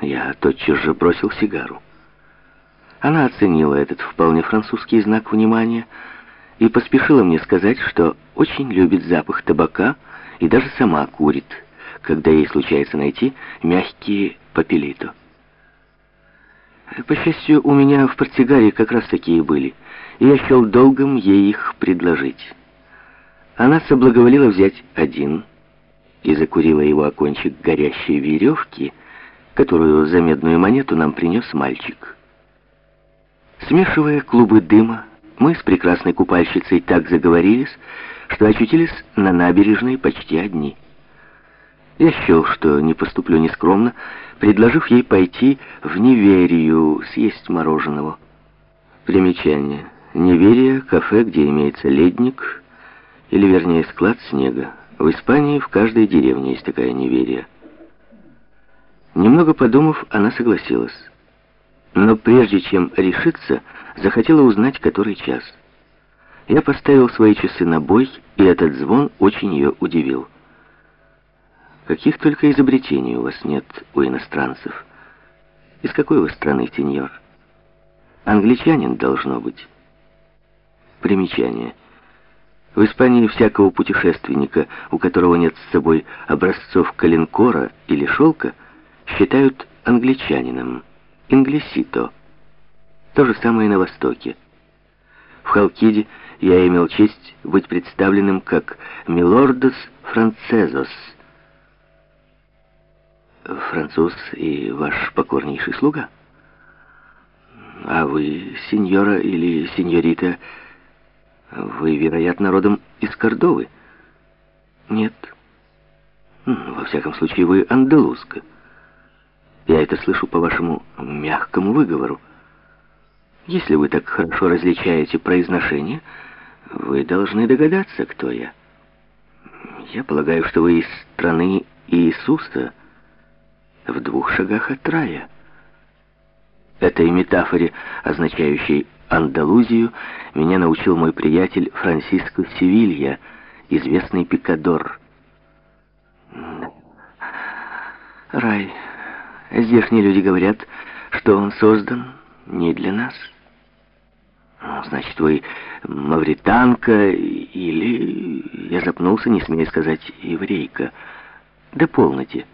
Я тотчас же бросил сигару. Она оценила этот вполне французский знак внимания и поспешила мне сказать, что очень любит запах табака и даже сама курит, когда ей случается найти мягкие папелито. По счастью, у меня в портсигаре как раз такие были, и я счел долгом ей их предложить. Она соблаговолила взять один и закурила его о кончик горящей веревки, которую за медную монету нам принес мальчик. Смешивая клубы дыма, мы с прекрасной купальщицей так заговорились, что очутились на набережной почти одни. Я счел, что не поступлю нескромно, предложив ей пойти в Неверию съесть мороженого. Примечание. Неверия — кафе, где имеется ледник, или, вернее, склад снега. В Испании в каждой деревне есть такая Неверия. Немного подумав, она согласилась. Но прежде чем решиться, захотела узнать, который час. Я поставил свои часы на бой, и этот звон очень ее удивил. Каких только изобретений у вас нет у иностранцев. Из какой вы страны, сеньор? Англичанин должно быть. Примечание. В Испании всякого путешественника, у которого нет с собой образцов коленкора или шелка, считают англичанином. Инглисито. То же самое на Востоке. В Халкиде я имел честь быть представленным как «Милордос Францезос». Француз и ваш покорнейший слуга? А вы, сеньора или сеньорита, вы, вероятно, родом из Кордовы? Нет. Во всяком случае, вы андалузка. Я это слышу по вашему мягкому выговору. Если вы так хорошо различаете произношение, вы должны догадаться, кто я. Я полагаю, что вы из страны Иисуса в двух шагах от рая. Этой метафоре, означающей Андалузию, меня научил мой приятель Франсиско Севилья, известный пикадор. Рай. Здешние люди говорят, что он создан не для нас. Ну, значит, вы мавританка или... Я запнулся, не смея сказать еврейка. Да полноте.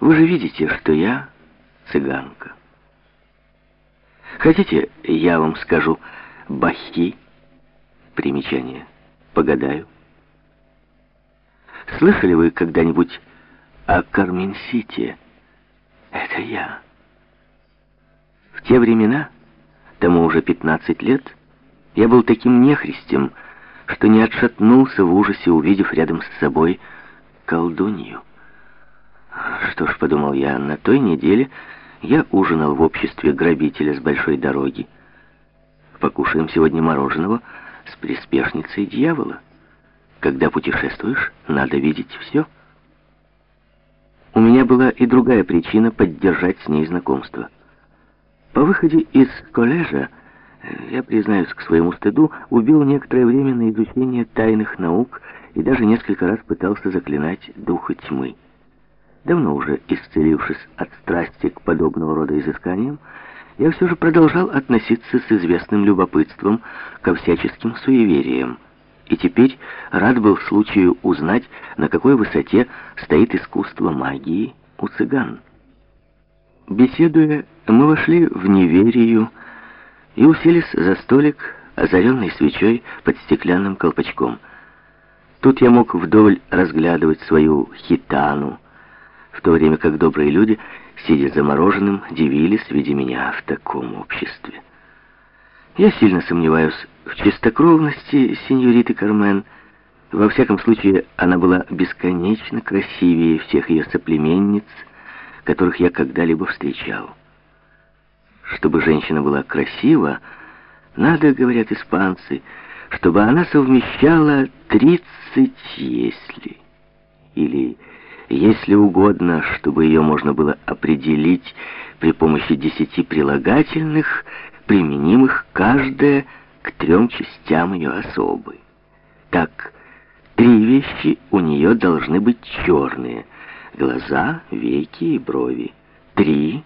Вы же видите, что я цыганка. Хотите, я вам скажу «бахи»? Примечание. Погадаю. Слышали вы когда-нибудь о Карменсите? Это я. В те времена, тому уже 15 лет, я был таким нехристем, что не отшатнулся в ужасе, увидев рядом с собой колдунью. Что ж, подумал я, на той неделе я ужинал в обществе грабителя с большой дороги. Покушаем сегодня мороженого с приспешницей дьявола. Когда путешествуешь, надо видеть все. У меня была и другая причина поддержать с ней знакомство. По выходе из коллежа, э, я, признаюсь к своему стыду, убил некоторое время на изучение тайных наук и даже несколько раз пытался заклинать духа тьмы. Давно уже исцелившись от страсти к подобного рода изысканиям, я все же продолжал относиться с известным любопытством ко всяческим суевериям, и теперь рад был случаю узнать, на какой высоте стоит искусство магии у цыган. Беседуя, мы вошли в неверию и уселись за столик, озаренный свечой под стеклянным колпачком. Тут я мог вдоволь разглядывать свою хитану, в то время как добрые люди, сидя замороженным, дивились, видя меня в таком обществе. Я сильно сомневаюсь в чистокровности сеньориты Кармен. Во всяком случае, она была бесконечно красивее всех ее соплеменниц, которых я когда-либо встречал. Чтобы женщина была красива, надо, говорят испанцы, чтобы она совмещала тридцать если, или если угодно, чтобы ее можно было определить при помощи десяти прилагательных, применимых каждая к трем частям ее особы. Так, три вещи у нее должны быть черные — глаза, веки и брови. три